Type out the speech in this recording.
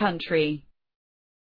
country.